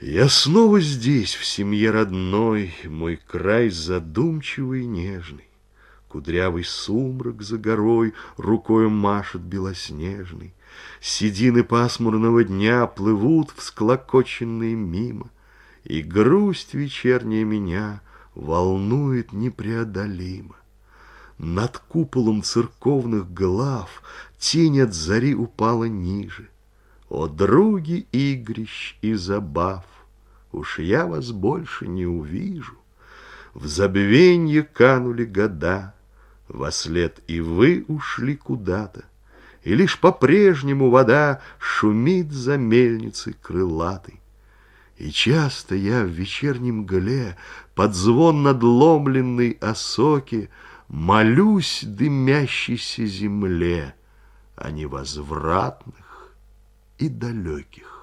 Я снова здесь, в семье родной, Мой край задумчивый и нежный. Кудрявый сумрак за горой Рукою машет белоснежный. Седины пасмурного дня Плывут всклокоченные мимо, И грусть вечерняя меня Волнует непреодолимо. Над куполом церковных глав Тень от зари упала ниже. О, други игрищ и забав, Уж я вас больше не увижу. В забвенье канули года, Во след и вы ушли куда-то, И лишь по-прежнему вода Шумит за мельницей крылатой. И часто я в вечернем мгле Под звон надломленной осоки Молюсь дымящейся земле О невозвратных и далеких.